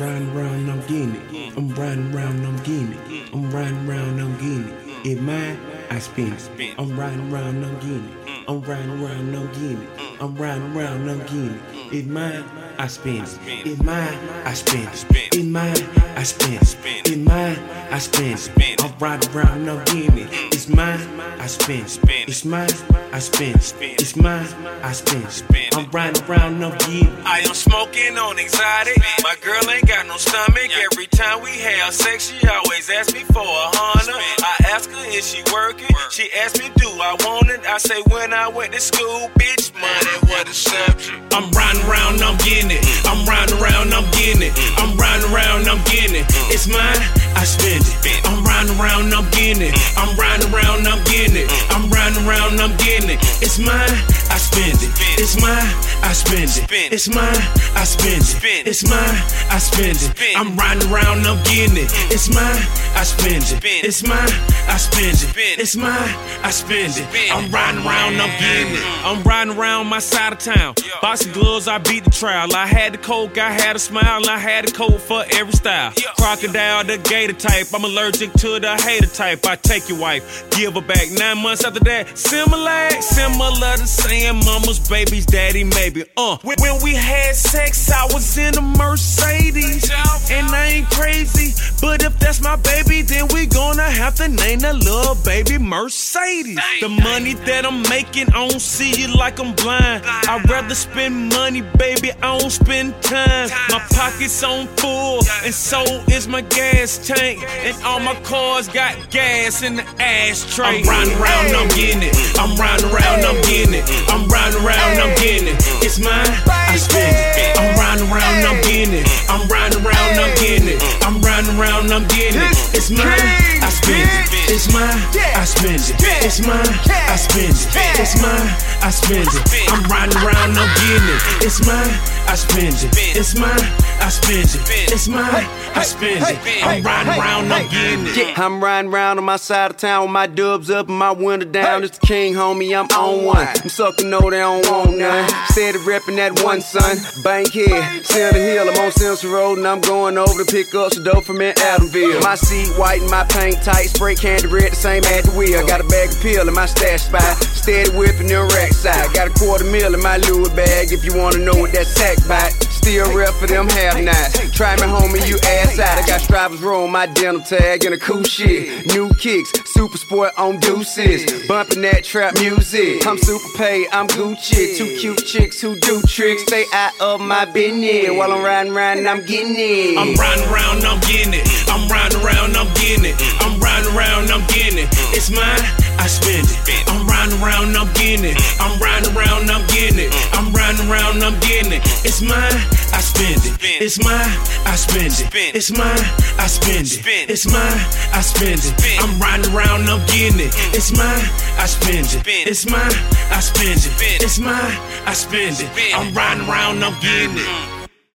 riding around, I'm getting it. I'm riding around, I'm getting it. I'm riding around, I'm getting it. It mine, I spend it. I'm riding around, I'm getting it. I'm riding around, I'm getting it. I'm riding around, I'm getting it. It mine, I spend it. It mine, I spend it. It mine, I spend it. It mine, I spend it. I'm riding around, I'm getting it. It's mine, I spend it. It's mine, I spend it. It's mine, I spend it. I'm riding around, I'm getting it. I am smoking on exotic. My girl ain't got no stomach. Every time we have sex, she always asks me for a hundred. I ask her is she working. She asks me do I want it. I say when I went to school, bitch, money was the subject. I'm riding around, I'm getting it. Mm. I'm riding around, I'm getting it. Mm. I'm riding around, I'm getting it. Mm. It's mine, I spend it. I'm riding around, I'm getting it. I'm riding around, I'm getting it. It's mine, I spend it. It's mine, I spend it. It's mine, I spend it. It's mine, I spend it. I'm riding around, I'm getting it. It's mine, I spend it. It's mine, I spend it. Mm. It's mine, I spend it. I'm riding around, I'm getting it. Mm. I'm riding around my side of town. Boxing gloves, I beat the trial. I had the coke, I had a smile, and I had a coat for every style. Crocodile, the gator type. I'm allergic to the hater type. I take your wife, give her back. Nine months after that, similar, similar to saying mama's baby's daddy, maybe. Uh, when, we had sex, I was in a Mercedes, and crazy. But if that's my baby, then we gonna have to name that little baby Mercedes. The money that I'm making, I don't see it like I'm blind. I'd rather spend money, baby, I don't spend time. My pockets on full, and so is my gas tank. And all my cars got gas in the ashtray. I'm riding around, I'm getting it. I'm riding around, I'm getting it. I'm riding around, I'm getting it. It's mine, I spend it. I'm riding around, I'm getting it. I'm riding around, I'm getting it. I'm riding around, I'm getting it. It's mine, I spend it. It's mine, I spend it. It's mine, I spend it. It's mine, I spend it. I'm riding around, I'm getting it. Mm. It's mine, I spend it. It's mine, I spend it. It's mine, I spend it. I'm riding around, I'm getting it. I'm riding around on my side of town with my dubs up and my window down. It's the king, homie, I'm on one. I'm sucking, no, they don't want none. Steady reppin' that one, son. Bankhead, Center Hill, I'm on Simpson Road and I'm going over to pick up some dope from in Adamsville. My seat white and my paint tight, spray candy red, the same at the wheel. Got a bag of pill in my stash spot, steady whipping the rack side. Got a quarter mil in my Louis bag if you wanna know what that sack bite. Still rep for them half nights. Try me, homie, you ass out. I got stripers roll my dental tag and a cool shit. New kicks, super sport on deuces. Bumping that trap music. I'm super paid, I'm Gucci. Two cute chicks who do tricks. Stay out of my business. While I'm riding around and I'm getting it. I'm riding around, I'm getting it. I'm riding around, I'm getting it. I'm riding around, I'm getting it. It's mine, I spend it. I'm riding around, I'm getting it. I'm riding around, I'm getting it. I'm riding around, I'm getting it. It's mine, I spend it. It's mine, I spend it. It's mine, I spend it. It's mine, I spend it. I'm riding around, I'm getting it. Mm. It's mine, I spend it. It's mine, I spend it. It's mine, I spend it. I'm riding around, I'm getting it. Mm.